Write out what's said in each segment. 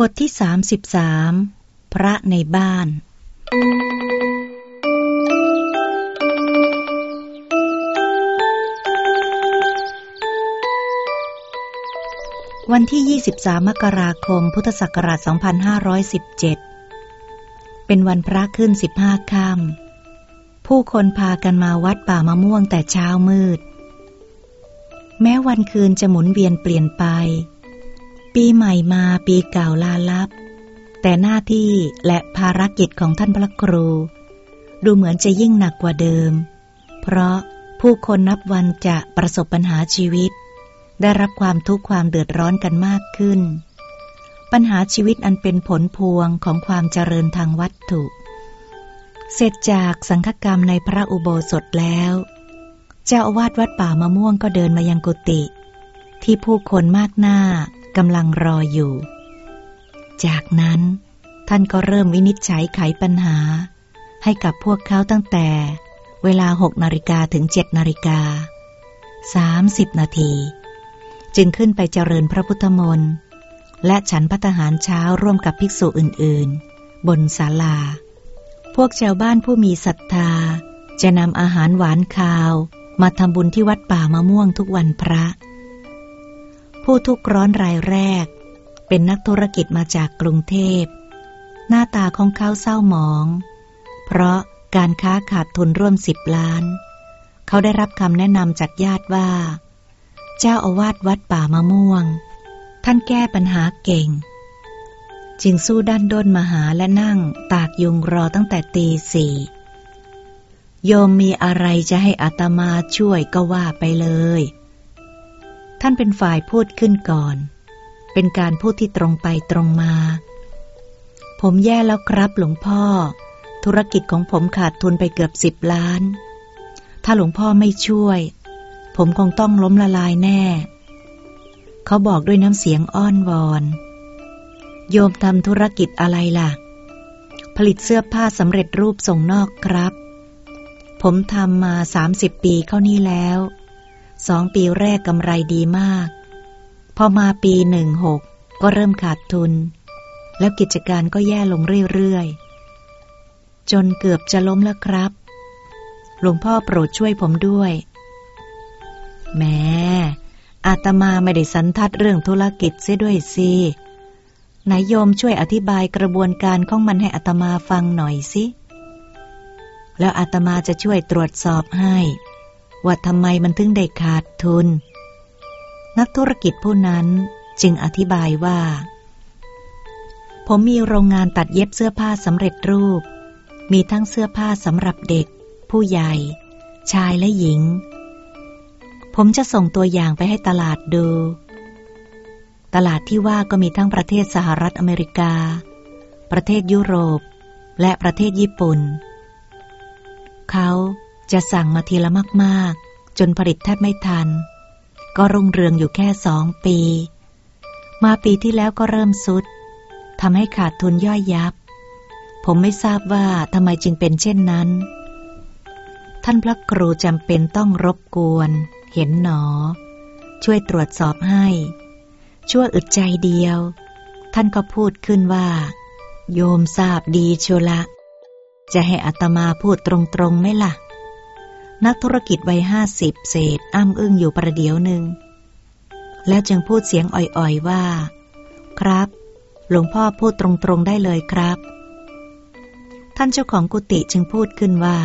บทที่สามสิบสามพระในบ้าน วันที่ 23 มกราคม พุทธศักราช 2517 เป็นวันพระขึ้น 15 ค่ำ ผู้คนพากันมาวัดป่ามะม่วงแต่เช้ามืด แม้วันคืนจะหมุนเวียนเปลี่ยนไป ปีใหม่มาปีเก่าลาลับ แต่หน้าที่และภารกิจของท่านพระครู ดูเหมือนจะยิ่งหนักกว่าเดิม เพราะผู้คนนับวันจะประสบปัญหาชีวิต ได้รับความทุกข์ความเดือดร้อนกันมากขึ้น ปัญหาชีวิตอันเป็นผลพวงของความเจริญทางวัตถุ เสร็จจากสังฆกรรมในพระอุโบสถแล้ว เจ้าอาวาสวัดป่ามะม่วงก็เดินมายังกุฏิที่ผู้คนมากหน้า กำลังรออยู่ จากนั้นท่านก็เริ่มวินิจฉัยไขปัญหา ให้กับพวกเขาตั้งแต่ เวลาหกนาฬิกาถึงเจ็ดนาฬิกาสามสิบนาที จึงขึ้นไปเจริญพระพุทธมนต์และฉันพัฒหารเช้าร่วมกับภิกษุอื่นๆ บนศาลา พวกชาวบ้านผู้มีศรัทธา จะนำอาหารหวานคาว มาทำบุญที่วัดป่ามะม่วงทุกวันพระ ผู้ทุกร้อนรายแรก เป็นนักธุรกิจมาจากกรุงเทพ หน้าตาของเขาเศร้าหมอง เพราะการค้าขาดทุนร่วมสิบล้าน เขาได้รับคำแนะนำจากญาติว่า เจ้าอาวาสวัดป่ามะม่วง ท่านแก้ปัญหาเก่ง จึงสู้ด้านด้นมาหาและนั่งตากยุงรอตั้งแต่ตีสี่โยมมีอะไรจะให้อัตมาช่วยก็ว่าไปเลย ท่านเป็นฝ่ายพูดขึ้นก่อน เป็นการพูดที่ตรงไปตรงมา ผมแย่แล้วครับหลวงพ่อ ธุรกิจของผมขาดทุนไปเกือบสิบล้าน ถ้าหลวงพ่อไม่ช่วย ผมคงต้องล้มละลายแน่ เขาบอกด้วยน้ำเสียงอ้อนวอน โยมทำธุรกิจอะไรล่ะ ผลิตเสื้อผ้าสำเร็จรูปส่งนอกครับ ผมทำมาสามสิบปีเข้านี่แล้ว สองปีแรกกำไรดีมาก พอมาปีหนึ่งหกก็เริ่มขาดทุน แล้วกิจการก็แย่ลงเรื่อยๆ จนเกือบจะล้มแล้วครับ หลวงพ่อโปรดช่วยผมด้วยแม่อาตมาไม่ได้สันทัดเรื่องธุรกิจเสียด้วยสินายโยมช่วยอธิบายกระบวนการของมันให้อาตมาฟังหน่อยสิ แล้วอาตมาจะช่วยตรวจสอบให้ ว่าทำไมมันถึงได้ขาดทุน นักธุรกิจผู้นั้นจึงอธิบายว่า ผมมีโรงงานตัดเย็บเสื้อผ้าสำเร็จรูป มีทั้งเสื้อผ้าสำหรับเด็ก ผู้ใหญ่ ชายและหญิง ผมจะส่งตัวอย่างไปให้ตลาดดู ตลาดที่ว่าก็มีทั้งประเทศสหรัฐอเมริกา ประเทศยุโรป และประเทศญี่ปุ่น เขา จะสั่งมาทีละมากๆ จนผลิตแทบไม่ทัน ก็รุ่งเรืองอยู่แค่สองปี มาปีที่แล้วก็เริ่มสุดทำให้ขาดทุนย่อยยับ ผมไม่ทราบว่าทำไมจึงเป็นเช่นนั้น ท่านพระครูจำเป็นต้องรบกวน เห็นหนอ ช่วยตรวจสอบให้ ชั่วอึดใจเดียว ท่านก็พูดขึ้นว่า โยมทราบดีชัวละ จะให้อัตมาพูดตรงๆไหมละ่ะ นักธุรกิจวัยห้าสิบเศษอ้ำอึ้งอยู่ประเดี๋ยวหนึ่ง แล้วจึงพูดเสียงอ่อยๆว่า ครับ หลวงพ่อพูดตรงๆได้เลยครับ ท่านเจ้าของกุฏิจึงพูดขึ้นว่า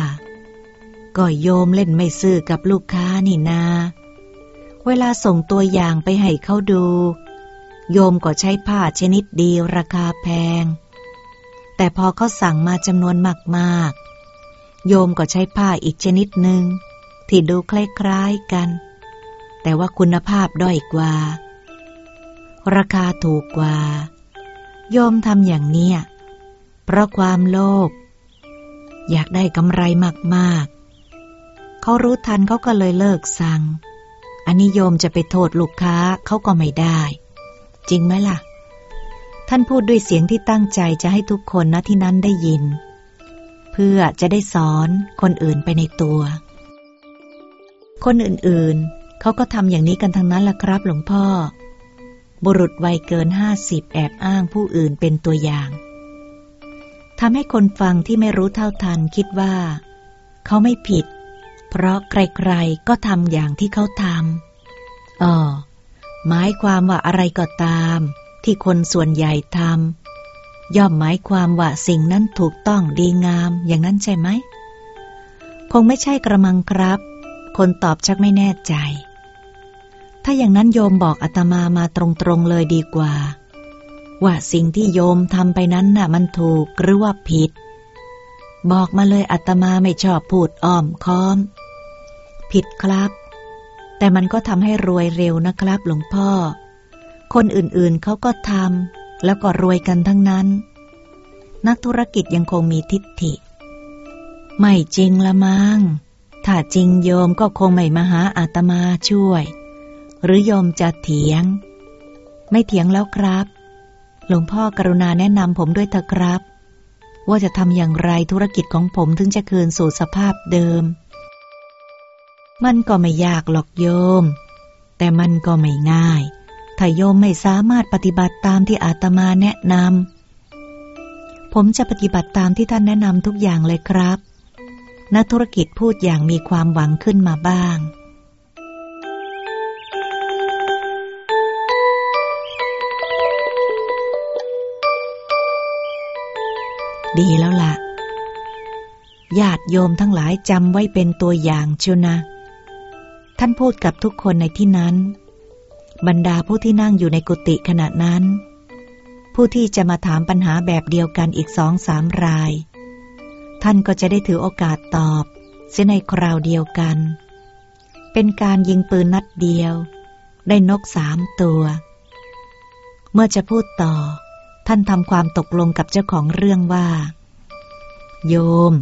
ก็โยมเล่นไม่ซื่อกับลูกค้านี่นา เวลาส่งตัวอย่างไปให้เขาดู โยมก็ใช้ผ้าชนิดดีราคาแพง แต่พอเขาสั่งมาจำนวนมากๆ โยมก็ใช้ผ้าอีกชนิดหนึ่งที่ดูคล้ายๆกัน แต่ว่าคุณภาพด้อยกว่า ราคาถูกกว่า โยมทำอย่างเนี้ยเพราะความโลภอยากได้กำไรมากๆ เขารู้ทันเขาก็เลยเลิกสั่ง อันนี้โยมจะไปโทษลูกค้าเขาก็ไม่ได้ จริงไหมล่ะ ท่านพูดด้วยเสียงที่ตั้งใจจะให้ทุกคนณที่นั้นได้ยิน พื่อจะได้สอนคนอื่นไปในตัว คนอื่นๆ เขาก็ทำอย่างนี้กันทั้งนั้นล่ะครับหลวงพ่อ บุรุษวัยเกินห้าสิบแอบอ้างผู้อื่นเป็นตัวอย่างทำให้คนฟังที่ไม่รู้เท่าทันคิดว่า เขาไม่ผิด เพราะใครๆก็ทำอย่างที่เขาทำอ๋อหมายความว่าอะไรก็ตาม ที่คนส่วนใหญ่ทำ ย่อมหมายความว่าสิ่งนั้นถูกต้องดีงามอย่างนั้นใช่ไหม คงไม่ใช่กระมังครับ คนตอบชักไม่แน่ใจ ถ้าอย่างนั้นโยมบอกอาตมามาตรงๆเลยดีกว่า ว่าสิ่งที่โยมทำไปนั้นน่ะมันถูกหรือว่าผิด บอกมาเลยอาตมาไม่ชอบพูดอ้อมค้อม ผิดครับ แต่มันก็ทำให้รวยเร็วนะครับ หลวงพ่อ คนอื่นๆเขาก็ทำ แล้วก็รวยกันทั้งนั้น นักธุรกิจยังคงมีทิฏฐิ ไม่จริงละมัง้งถ้าจริงโยมก็คงไม่มาหาอาตมาช่วย หรือโยมจะเถียง ไม่เถียงแล้วครับ หลวงพ่อกรุณาแนะนำผมด้วยเถอะครับ ว่าจะทำอย่างไรธุรกิจของผมถึงจะคืนสู่สภาพเดิม มันก็ไม่ยากหรอกโยม แต่มันก็ไม่ง่าย ถ้าโยมไม่สามารถปฏิบัติตามที่อาตมาแนะนำ ผมจะปฏิบัติตามที่ท่านแนะนำทุกอย่างเลยครับ นักธุรกิจพูดอย่างมีความหวังขึ้นมาบ้าง ดีแล้วละ่ะ ญาติโยมทั้งหลายจำไว้เป็นตัวอย่างชัวนะ ท่านพูดกับทุกคนในที่นั้น บรรดาผู้ที่นั่งอยู่ในกุฏิขณะนั้น ผู้ที่จะมาถามปัญหาแบบเดียวกันอีกสองสามราย ท่านก็จะได้ถือโอกาสตอบ เสียในคราวเดียวกัน เป็นการยิงปืนนัดเดียว ได้นกสามตัว เมื่อจะพูดต่อ ท่านทำความตกลงกับเจ้าของเรื่องว่า โยม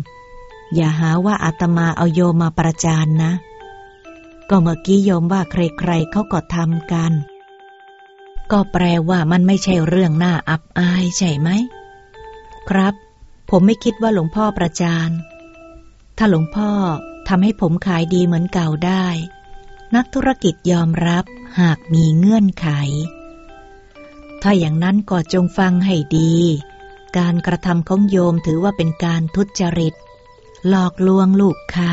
อย่าหาว่าอาตมาเอาโยมมาประจานนะ ก็เมื่อกี้โยมว่าใครๆเขาก็ทำกัน ก็แปลว่ามันไม่ใช่เรื่องน่าอับอายใช่ไหม ครับ ผมไม่คิดว่าหลวงพ่อประจาน ถ้าหลวงพ่อทำให้ผมขายดีเหมือนเก่าได้ นักธุรกิจยอมรับหากมีเงื่อนไข ถ้าอย่างนั้นก็จงฟังให้ดี การกระทำของโยมถือว่าเป็นการทุจริต หลอกลวงลูกค้า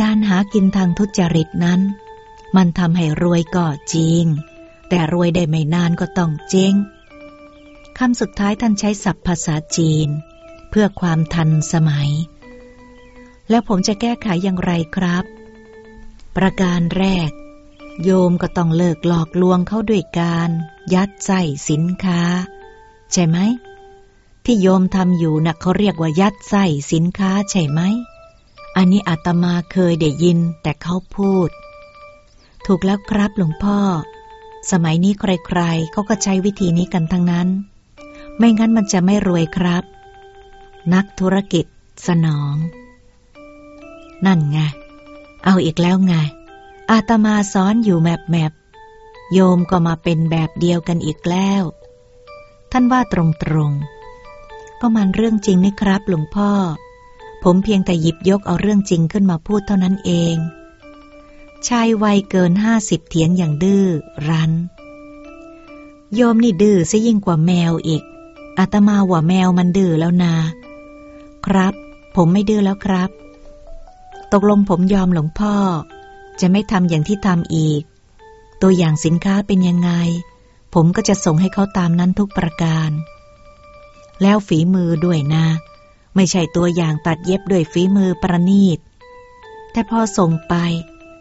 การหากินทางทุจริตนั้น มันทำให้รวยก็จริง แต่รวยได้ไม่นานก็ต้องเจ๊งคำสุดท้ายท่านใช้ศัพท์ภาษาจีน เพื่อความทันสมัย แล้วผมจะแก้ไขอย่างไรครับ ประการแรก โยมก็ต้องเลิกหลอกลวงเขาด้วยการ ยัดใส่สินค้า ใช่ไหมที่โยมทำอยู่นะ่ะเขาเรียกว่ายัดใส่สินค้าใช่ไหม อันนี้อาตมาเคยได้ยินแต่เขาพูด ถูกแล้วครับหลวงพ่อ สมัยนี้ใครๆเขาก็ใช้วิธีนี้กันทั้งนั้น ไม่งั้นมันจะไม่รวยครับ นักธุรกิจสนอง นั่นไง เอาอีกแล้วไง อาตมาสอนอยู่แมบแมบโยมก็มาเป็นแบบเดียวกันอีกแล้ว ท่านว่าตรงๆ ก็มันเรื่องจริงนี่ครับหลวงพ่อ ผมเพียงแต่หยิบยกเอาเรื่องจริงขึ้นมาพูดเท่านั้นเอง ชายวัยเกินห้าสิบเถียงอย่างดื้อรั้น โยมนี่ดื้อซะยิ่งกว่าแมวอีก อาตมาว่าแมวมันดื้อแล้วนา ครับ ผมไม่ดื้อแล้วครับ ตกลงผมยอมหลวงพ่อ จะไม่ทำอย่างที่ทำอีก ตัวอย่างสินค้าเป็นยังไง ผมก็จะส่งให้เขาตามนั้นทุกประการ แล้วฝีมือด้วยนะ ไม่ใช่ตัวอย่างตัดเย็บด้วยฝีมือประณีต แต่พอส่งไป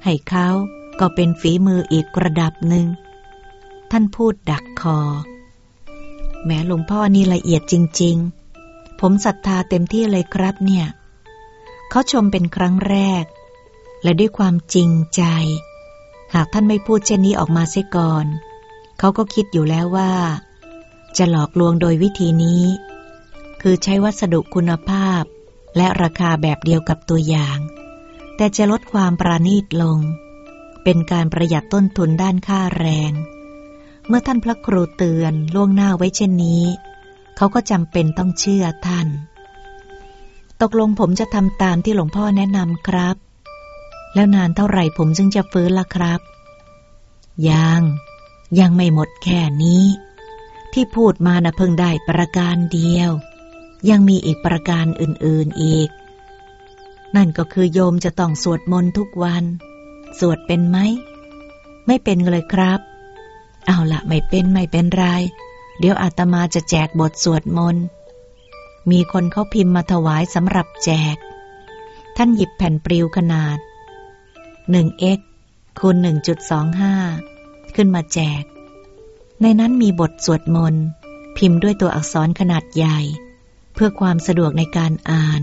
ให้เขาก็เป็นฝีมืออีกระดับหนึ่ง ท่านพูดดักคอ แม้หลวงพ่อนี่ละเอียดจริง ๆ ผมศรัทธาเต็มที่เลยครับเนี่ย เขาชมเป็นครั้งแรก และด้วยความจริงใจ หากท่านไม่พูดเช่นนี้ออกมาเสียก่อน เขาก็คิดอยู่แล้วว่า จะหลอกลวงโดยวิธีนี้ คือใช้วัสดุคุณภาพ และราคาแบบเดียวกับตัวอย่าง แต่จะลดความปราณีตลง เป็นการประหยัดต้นทุนด้านค่าแรง เมื่อท่านพระครูเตือนล่วงหน้าไว้เช่นนี้ เขาก็จำเป็นต้องเชื่อท่าน ตกลงผมจะทำตามที่หลวงพ่อแนะนำครับ แล้วนานเท่าไหร่ผมจึงจะฟื้นล่ะครับ ยัง ยังไม่หมดแค่นี้ ที่พูดมานะเพิ่งได้ประการเดียว ยังมีอีกประการอื่นๆอีก นั่นก็คือโยมจะต้องสวดมนต์ทุกวัน สวดเป็นไหม ไม่เป็นเลยครับ เอาละไม่เป็นไม่เป็นไร เดี๋ยวอาตมาจะแจกบทสวดมนต์ มีคนเขาพิมพ์มาถวายสำหรับแจก ท่านหยิบแผ่นปลิวขนาด 1x คูณ 1.25 ขึ้นมาแจก ในนั้นมีบทสวดมนต์ พิมพ์ด้วยตัวอักษรขนาดใหญ่ พื่อความสะดวกในการอ่าน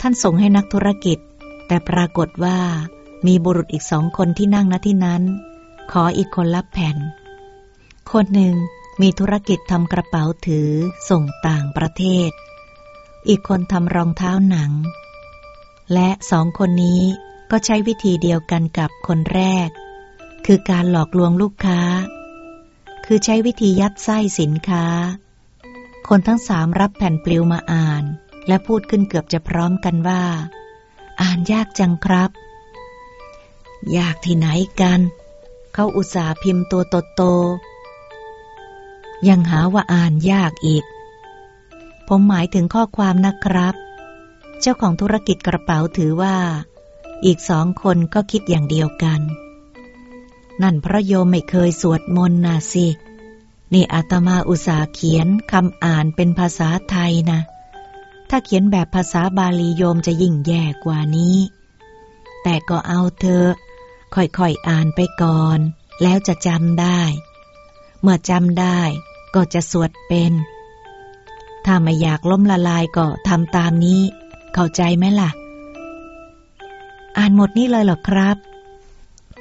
ท่านส่งให้นักธุรกิจ แต่ปรากฏว่ามีบุรุษอีกสองคนที่นั่งณที่นั้น ขออีกคนละแผ่น คนหนึ่งมีธุรกิจทำกระเป๋าถือส่งต่างประเทศ อีกคนทำรองเท้าหนัง และสองคนนี้ก็ใช้วิธีเดียวกันกับคนแรก คือการหลอกลวงลูกค้า คือใช้วิธียัดไส้สินค้า คนทั้งสามรับแผ่นปลิวมาอ่าน และพูดขึ้นเกือบจะพร้อมกันว่า อ่านยากจังครับ ยากที่ไหนกัน เขาอุตส่าห์พิมพ์ตัวโตๆยังหาว่าอ่านยากอีก ผมหมายถึงข้อความนะครับ เจ้าของธุรกิจกระเป๋าถือว่า อีกสองคนก็คิดอย่างเดียวกัน นั่นเพราะโยมไม่เคยสวดมนต์นะสิ นี่อาตมาอุตสาเขียนคำอ่านเป็นภาษาไทยนะ ถ้าเขียนแบบภาษาบาลีโยมจะยิ่งแย่กว่านี้ แต่ก็เอาเธอ ค่อยๆอ่านไปก่อน แล้วจะจำได้ เมื่อจำได้ก็จะสวดเป็น ถ้าไม่อยากล้มละลายก็ทำตามนี้ เข้าใจไหมล่ะ อ่านหมดนี่เลยเหรอครับ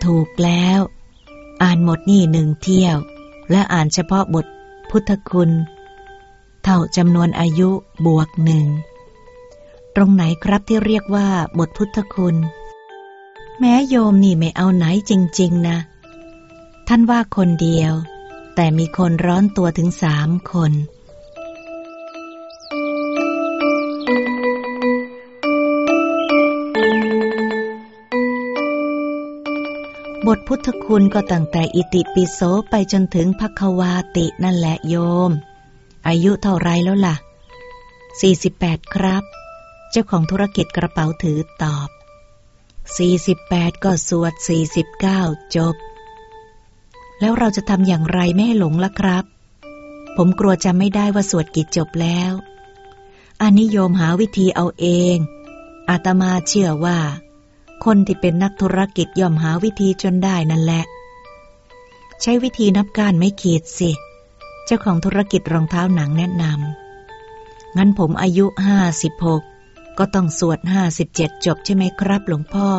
ถูกแล้ว อ่านหมดนี่หนึ่งเที่ยว และอ่านเฉพาะบทพุทธคุณ เท่าจำนวนอายุบวกหนึ่ง ตรงไหนครับที่เรียกว่าบทพุทธคุณ แม้โยมนี่ไม่เอาไหนจริง ๆ นะ ท่านว่าคนเดียว แต่มีคนร้อนตัวถึงสามคน ทพุทธคุณก็ตั้งแต่อิติปิโสไปจนถึงพักวาตินั่นแหละโยม อายุเท่าไรแล้วล่ะ 48 ครับ เจ้าของธุรกิจกระเป๋าถือตอบ 48 ก็สวด 49 จบ แล้วเราจะทำอย่างไรไม่ให้หลงล่ะครับ ผมกลัวจำไม่ได้ว่าสวดกี่จบแล้วอันนิยมหาวิธีเอาเอง อาตมาเชื่อว่า คนที่เป็นนักธุรกิจย่อมหาวิธีจนได้นั่นแหละ ใช้วิธีนับการไม่ขีดสิ เจ้าของธุรกิจรองเท้าหนังแนะนำงั้นผมอายุห้าสิบหกก็ต้องสวดห้าสิบเจ็ดจบใช่ไหมครับหลวงพ่อ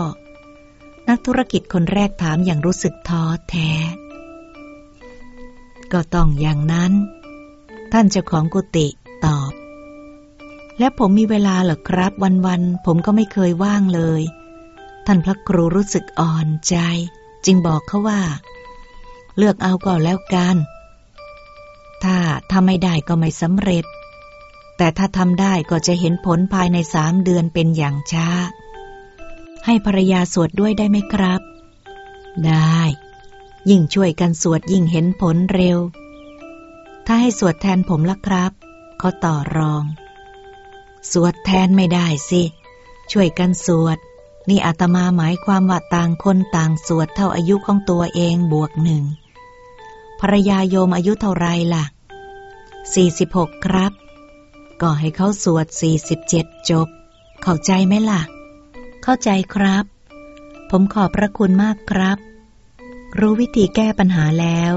นักธุรกิจคนแรกถามอย่างรู้สึกท้อแท้ ก็ต้องอย่างนั้น ท่านเจ้าของกุฏิตอบ และผมมีเวลาเหรอครับ วันๆผมก็ไม่เคยว่างเลย ท่านพระครูรู้สึกอ่อนใจ จึงบอกเขาว่า เลือกเอาก็แล้วกัน ถ้าทำไม่ได้ก็ไม่สำเร็จ แต่ถ้าทำได้ก็จะเห็นผลภายในสามเดือนเป็นอย่างช้า ให้ภรรยาสวดด้วยได้ไหมครับ ได้ ยิ่งช่วยกันสวดยิ่งเห็นผลเร็ว ถ้าให้สวดแทนผมละครับเขาต่อรอง สวดแทนไม่ได้สิ ช่วยกันสวด นี่อาตมาหมายความว่าต่างคนต่างสวดเท่าอายุของตัวเองบวกหนึ่งภรรยาโยมอายุเท่าไรล่ะ 46 ครับ ก็ให้เขาสวด 47 จบ เข้าใจไหมล่ะ เข้าใจครับ ผมขอบพระคุณมากครับ รู้วิธีแก้ปัญหาแล้ว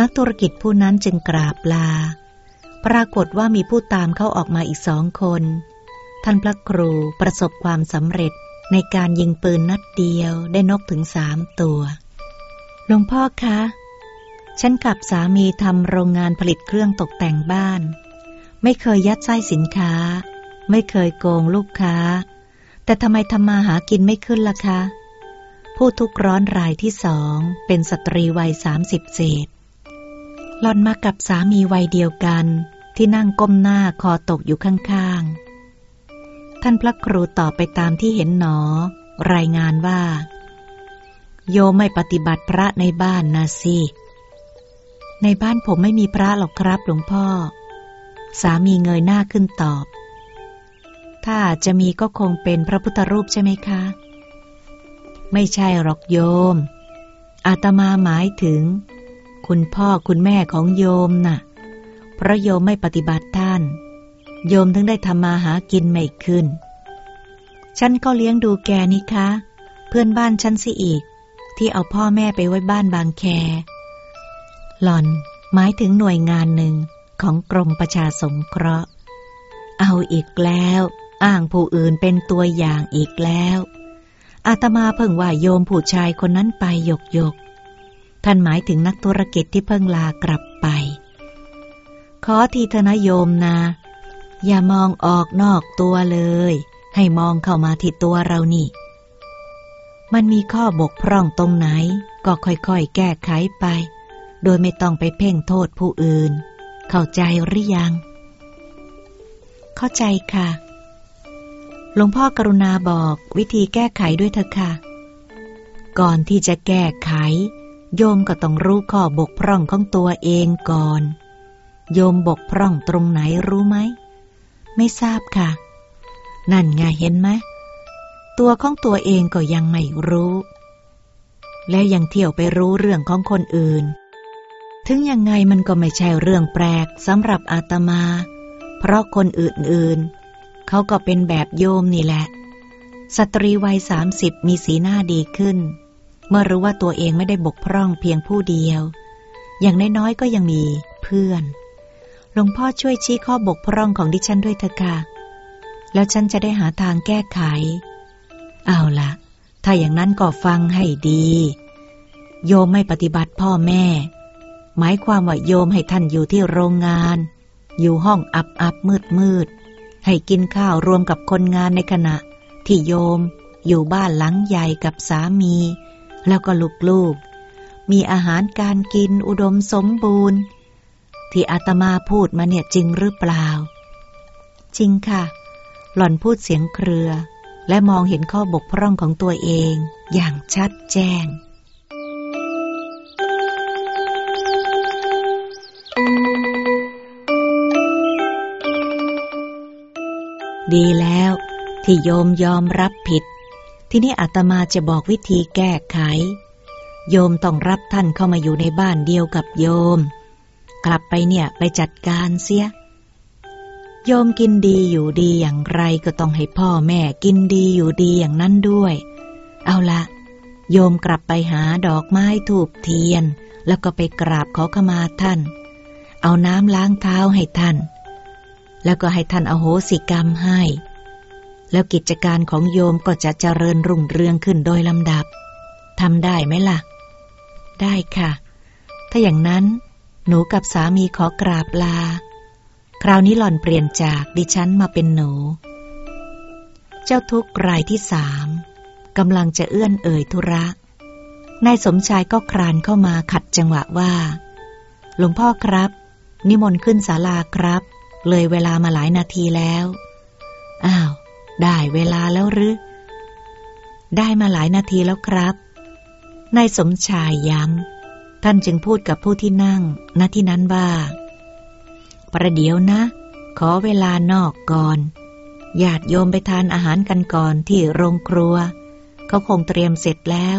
นักธุรกิจผู้นั้นจึงกราบลา ปรากฏว่ามีผู้ตามเขาออกมาอีกสองคน ท่านพระครูประสบความสำเร็จ ในการยิงปืนนัดเดียวได้นกถึงสามตัว หลวงพ่อคะ ฉันกับสามีทำโรงงานผลิตเครื่องตกแต่งบ้าน ไม่เคยยัดไส้สินค้า ไม่เคยโกงลูกค้า แต่ทำไมทำมาหากินไม่ขึ้นล่ะคะ ผู้ทุกร้อนรายที่สองเป็นสตรีวัยสามสิบเศษหลอนมากับสามีวัยเดียวกันที่นั่งก้มหน้าคอตกอยู่ข้างๆ ท่านพระครูตอบไปตามที่เห็นหนอ รายงานว่า โยไม่ปฏิบัติพระในบ้านนะสิ ในบ้านผมไม่มีพระหรอกครับหลวงพ่อ สามีเงยหน้าขึ้นตอบ ถ้าจะมีก็คงเป็นพระพุทธรูปใช่ไหมคะ ไม่ใช่หรอกโยม อาตมาหมายถึง คุณพ่อคุณแม่ของโยมนะ่ะเพราะโยมไม่ปฏิบัติท่าน โยมถึงได้ทำมาหากินไม่ขึ้น ฉันก็เลี้ยงดูแกนี่คะ เพื่อนบ้านฉันสิอีก ที่เอาพ่อแม่ไปไว้บ้านบางแค หล่อนหมายถึงหน่วยงานหนึ่งของกรมประชาสงเคราะห์ เอาอีกแล้ว อ้างผู้อื่นเป็นตัวอย่างอีกแล้ว อาตมาเพิ่งว่าโยมผู้ชายคนนั้นไปหยกหยก ท่านหมายถึงนักธุรกิจที่เพิ่งลากลับไป ขอทีเถนะโยมนะ อย่ามองออกนอกตัวเลย ให้มองเข้ามาที่ตัวเรานี่ มันมีข้อบกพร่องตรงไหน ก็ค่อยๆ แก้ไขไป โดยไม่ต้องไปเพ่งโทษผู้อื่น เข้าใจหรือยัง เข้าใจค่ะ หลวงพ่อกรุณาบอกวิธีแก้ไขด้วยเถอะค่ะ ก่อนที่จะแก้ไข โยมก็ต้องรู้ข้อบกพร่องของตัวเองก่อนโยมบกพร่องตรงไหนรู้ไหม ไม่ทราบค่ะ นั่นไงเห็นไหมตัวของตัวเองก็ยังไม่รู้ แล้วยังเที่ยวไปรู้เรื่องของคนอื่น ถึงยังไงมันก็ไม่ใช่เรื่องแปลกสำหรับอาตมา เพราะคนอื่นๆ เขาก็เป็นแบบโยมนี่แหละ สตรีวัยสามสิบมีสีหน้าดีขึ้น เมื่อรู้ว่าตัวเองไม่ได้บกพร่องเพียงผู้เดียว อย่างน้อยๆก็ยังมีเพื่อน หลวงพ่อช่วยชี้ข้อบกพร่องของดิฉันด้วยเถอะค่ะ แล้วฉันจะได้หาทางแก้ไข เอาละถ้าอย่างนั้นก็ฟังให้ดี โยมไม่ปฏิบัติพ่อแม่ หมายความว่าโยมให้ท่านอยู่ที่โรงงาน อยู่ห้องอับอับมืดมืด ให้กินข้าวรวมกับคนงานในขณะ ที่โยมอยู่บ้านหลังใหญ่กับสามี แล้วก็ลูกๆ มีอาหารการกินอุดมสมบูรณ์ ที่อาตมาพูดมาเนี่ยจริงหรือเปล่า จริงค่ะ หล่อนพูดเสียงเครือ และมองเห็นข้อบกพร่องของตัวเองอย่างชัดแจ้ง ดีแล้วที่โยมยอมรับผิด ที่นี่อาตมาจะบอกวิธีแก้ไข โยมต้องรับท่านเข้ามาอยู่ในบ้านเดียวกับโยม กลับไปเนี่ยไปจัดการเสีย โยมกินดีอยู่ดีอย่างไรก็ต้องให้พ่อแม่กินดีอยู่ดีอย่างนั้นด้วย เอาละโยมกลับไปหาดอกไม้ถูกเทียน แล้วก็ไปกราบขอขมาท่าน เอาน้ำล้างเท้าให้ท่าน แล้วก็ให้ท่านอโหสิกรรมให้ แล้วกิจการของโยมก็จะเจริญรุ่งเรืองขึ้นโดยลำดับทำได้ไหมล่ะ ได้ค่ะ ถ้าอย่างนั้น หนูกับสามีขอกราบลา คราวนี้หล่อนเปลี่ยนจากดิฉันมาเป็นหนู เจ้าทุกรายที่สามกำลังจะเอื้อนเอ่ยธุระ นายสมชายก็ครานเข้ามาขัดจังหวะว่า หลวงพ่อครับ นิมนต์ขึ้นศาลาครับ เลยเวลามาหลายนาทีแล้ว อ้าว ได้เวลาแล้วหรือ ได้มาหลายนาทีแล้วครับ นายสมชายย้ำ ท่านจึงพูดกับผู้ที่นั่งณที่นั้นว่า ประเดี๋ยวนะ ขอเวลานอกก่อน ญาติโยมไปทานอาหารกันก่อนที่โรงครัว เขาคงเตรียมเสร็จแล้ว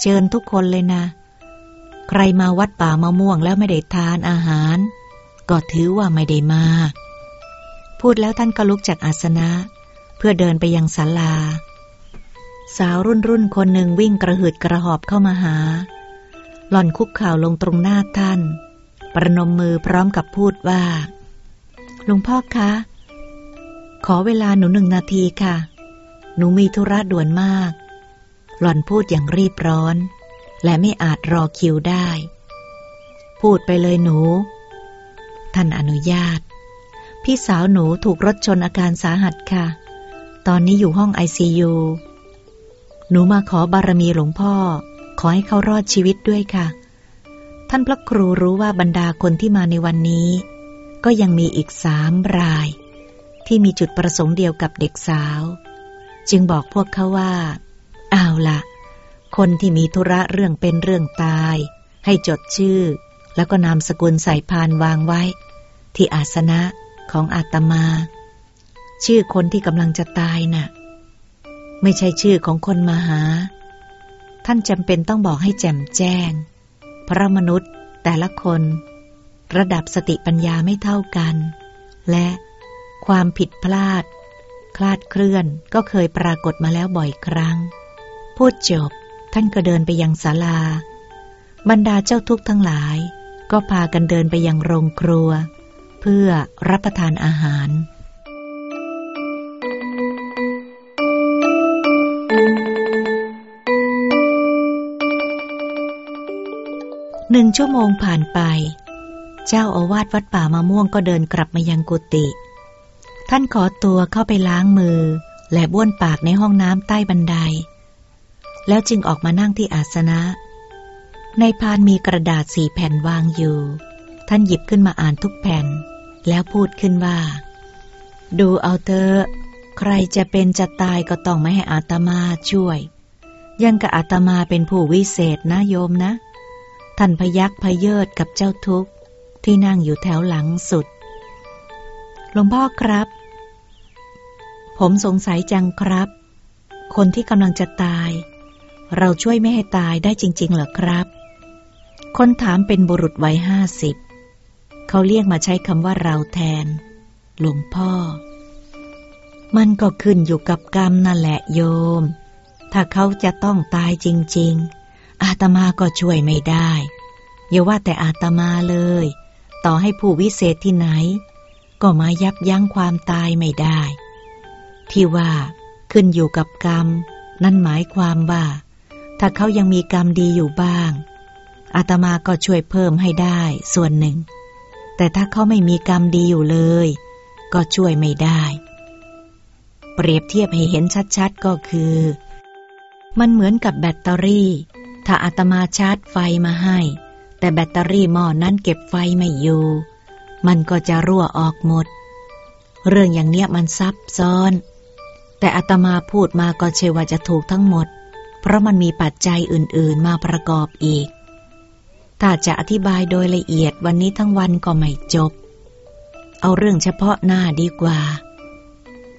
เชิญทุกคนเลยนะ ใครมาวัดป่ามะม่วงแล้วไม่ได้ทานอาหาร ก็ถือว่าไม่ได้มา พูดแล้วท่านก็ลุกจากอาสนะ เพื่อเดินไปยังศาลา สาวรุ่นรุ่นคนหนึ่งวิ่งกระหืดกระหอบเข้ามาหา หล่อนคุกเข่าลงตรงหน้าท่าน ประนมมือพร้อมกับพูดว่าหลวงพ่อคะ ขอเวลาหนูหนึ่งนาทีค่ะ หนูมีธุระด่วนมาก หล่อนพูดอย่างรีบร้อน และไม่อาจรอคิวได้ พูดไปเลยหนู ท่านอนุญาต พี่สาวหนูถูกรถชนอาการสาหัสค่ะ ตอนนี้อยู่ห้องไอซียูหนูมาขอบารมีหลวงพ่อ ขอให้เขารอดชีวิตด้วยค่ะ ท่านพระครูรู้ว่าบรรดาคนที่มาในวันนี้ ก็ยังมีอีกสามราย ที่มีจุดประสงค์เดียวกับเด็กสาว จึงบอกพวกเขาว่าเอาละคนที่มีธุระเรื่องเป็นเรื่องตาย ให้จดชื่อ แล้วก็นามสกุลใส่พานวางไว้ ที่อาสนะของอาตมา ชื่อคนที่กำลังจะตายนะ่ะ ไม่ใช่ชื่อของคนมาหา ท่านจำเป็นต้องบอกให้แจ่มแจ้งพระมนุษย์แต่ละคน ระดับสติปัญญาไม่เท่ากัน และความผิดพลาด คลาดเคลื่อนก็เคยปรากฏมาแล้วบ่อยครั้ง พูดจบท่านก็เดินไปยังศาลา บรรดาเจ้าทุกข์ทั้งหลาย ก็พากันเดินไปยังโรงครัว เพื่อรับประทานอาหาร หนึ่งชั่วโมงผ่านไป เจ้าอาวาสวัดป่ามะม่วงก็เดินกลับมายังกุฏิท่านขอตัวเข้าไปล้างมือ และบ้วนปากในห้องน้ำใต้บันได แล้วจึงออกมานั่งที่อาสนะ ในพานมีกระดาษสี่แผ่นวางอยู่ ท่านหยิบขึ้นมาอ่านทุกแผ่น แล้วพูดขึ้นว่า ดูเอาเถอะใครจะเป็นจะตายก็ต้องไม่ให้อาตมาช่วย ยังกับอาตมาเป็นผู้วิเศษนะโยมนะ ท่านพยักพยเยิดกับเจ้าทุกข์ที่นั่งอยู่แถวหลังสุด หลวงพ่อครับ ผมสงสัยจังครับ คนที่กำลังจะตาย เราช่วยไม่ให้ตายได้จริง ๆ เหรอครับ คนถามเป็นบุรุษวัยห้าสิบ เขาเรียกมาใช้คำว่าเราแทน หลวงพ่อ มันก็ขึ้นอยู่กับกรรมนั่นแหละโยม ถ้าเขาจะต้องตายจริง ๆ อาตมาก็ช่วยไม่ได้ อย่าว่าแต่อาตมาเลย ต่อให้ผู้วิเศษที่ไหน ก็มายับยั้งความตายไม่ได้ ที่ว่าขึ้นอยู่กับกรรม นั่นหมายความว่า ถ้าเขายังมีกรรมดีอยู่บ้าง อาตมาก็ช่วยเพิ่มให้ได้ส่วนหนึ่ง แต่ถ้าเขาไม่มีกรรมดีอยู่เลย ก็ช่วยไม่ได้ เปรียบเทียบให้เห็นชัดๆก็คือ มันเหมือนกับแบตเตอรี่ ถ้าอาตมาชาร์จไฟมาให้ แต่แบตเตอรี่หม้อนั้นเก็บไฟไม่อยู่ มันก็จะรั่วออกหมด เรื่องอย่างเนี้ยมันซับซ้อน แต่อาตมาพูดมาก็เชื่อว่าจะถูกทั้งหมด เพราะมันมีปัจจัยอื่นๆมาประกอบอีก ถ้าจะอธิบายโดยละเอียดวันนี้ทั้งวันก็ไม่จบ เอาเรื่องเฉพาะหน้าดีกว่า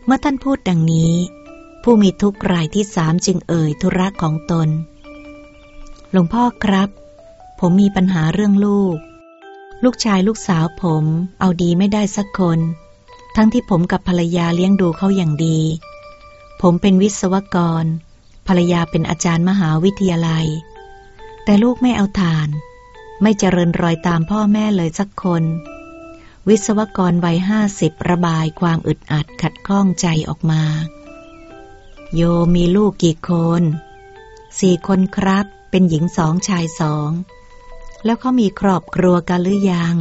เมื่อท่านพูดดังนี้ ผู้มีทุกข์รายที่สามจึงเอ่ยธุระของตน หลวงพ่อครับ ผมมีปัญหาเรื่องลูก ลูกชายลูกสาวผม เอาดีไม่ได้สักคน ทั้งที่ผมกับภรรยาเลี้ยงดูเขาอย่างดี ผมเป็นวิศวกร ภรรยาเป็นอาจารย์มหาวิทยาลัย แต่ลูกไม่เอาทาน ไม่เจริญรอยตามพ่อแม่เลยสักคน วิศวกรวัยห้าสิบระบายความอึดอัดขัดข้องใจออกมา โยมีลูกกี่คน สี่คนครับ เป็นหญิงสองชายสอง แล้วเขามีครอบครัวกันหรือยัง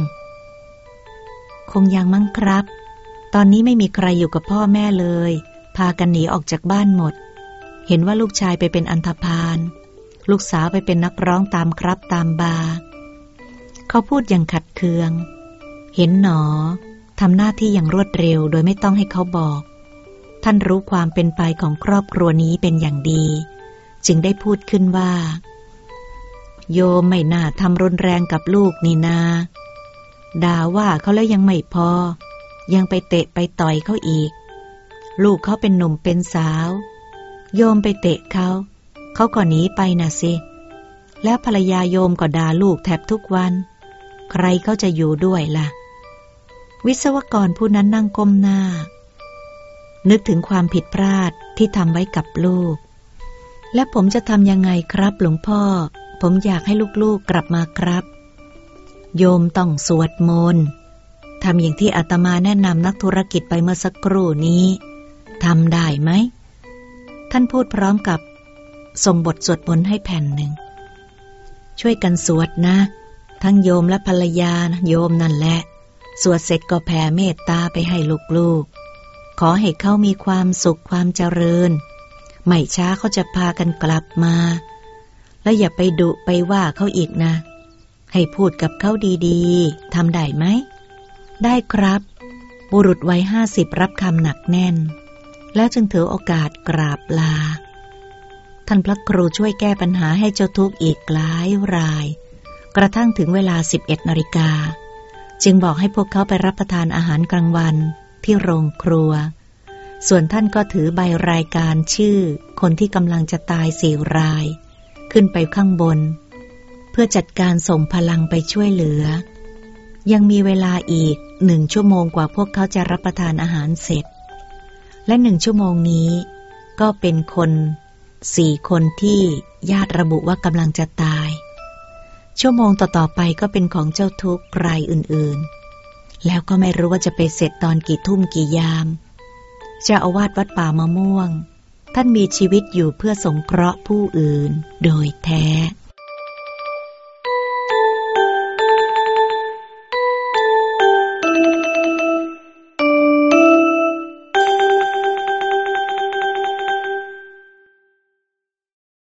คงยังมั้งครับ ตอนนี้ไม่มีใครอยู่กับพ่อแม่เลย พากันหนีออกจากบ้านหมด เห็นว่าลูกชายไปเป็นอันธพาล ลูกสาวไปเป็นนักร้องตามครับตามบาร์เขาพูดอย่างขัดเคือง เห็นหนอทำหน้าที่อย่างรวดเร็วโดยไม่ต้องให้เขาบอก ท่านรู้ความเป็นไปของครอบครัวนี้เป็นอย่างดี จึงได้พูดขึ้นว่า โยมไม่น่าทำรุนแรงกับลูกนี่นา ด่าว่าเขาแล้วยังไม่พอ ยังไปเตะไปต่อยเขาอีก ลูกเขาเป็นหนุ่มเป็นสาว โยมไปเตะเขา เขาก็หนีไปน่ะสิ แล้วภรรยาโยมก็ด่าลูกแทบทุกวัน ใครเขาจะอยู่ด้วยล่ะ วิศวกรผู้นั้นนั่งก้มหน้า นึกถึงความผิดพลาดที่ทำไว้กับลูก และผมจะทำยังไงครับหลวงพ่อ ผมอยากให้ลูกๆกลับมาครับ โยมต้องสวดมนต์ทำอย่างที่อาตมาแนะนำนักธุรกิจไปเมื่อสักครู่นี้ทำได้ไหม ท่านพูดพร้อมกับส่งบทสวดมนต์ให้แผ่นหนึ่ง ช่วยกันสวดนะ ทั้งโยมและภรรยาโยมนั่นแหละ สวดเสร็จก็แผ่เมตตาไปให้ลูกๆ ขอให้เขามีความสุขความเจริญ ไม่ช้าเขาจะพากันกลับมา แล้วอย่าไปดุไปว่าเขาอีกนะ ให้พูดกับเขาดีๆทำได้ไหม ได้ครับ บุรุษวัยห้าสิบรับคำหนักแน่น แล้วจึงถือโอกาสกราบลา ท่านพระครูช่วยแก้ปัญหาให้เจ้าทุกข์อีกหลายราย กระทั่งถึงเวลา 11นาฬิกา จึงบอกให้พวกเขาไปรับประทานอาหารกลางวันที่โรงครัว ส่วนท่านก็ถือใบรายการชื่อ คนที่กำลังจะตายสี่ราย ขึ้นไปข้างบน เพื่อจัดการส่งพลังไปช่วยเหลือ ยังมีเวลาอีกหนึ่งชั่วโมงกว่าพวกเขาจะรับประทานอาหารเสร็จ และหนึ่งชั่วโมงนี้ ก็เป็นคนสี่คนที่ญาติระบุว่ากำลังจะตาย ชั่วโมงต่อๆไปก็เป็นของเจ้าทุกข์รายอื่นๆ แล้วก็ไม่รู้ว่าจะไปเสร็จตอนกี่ทุ่มกี่ยามเจ้าอาวาสวัดป่ามะม่วง ท่านมีชีวิตอยู่เพื่อสงเคราะห์ผู้อื่นโดยแท้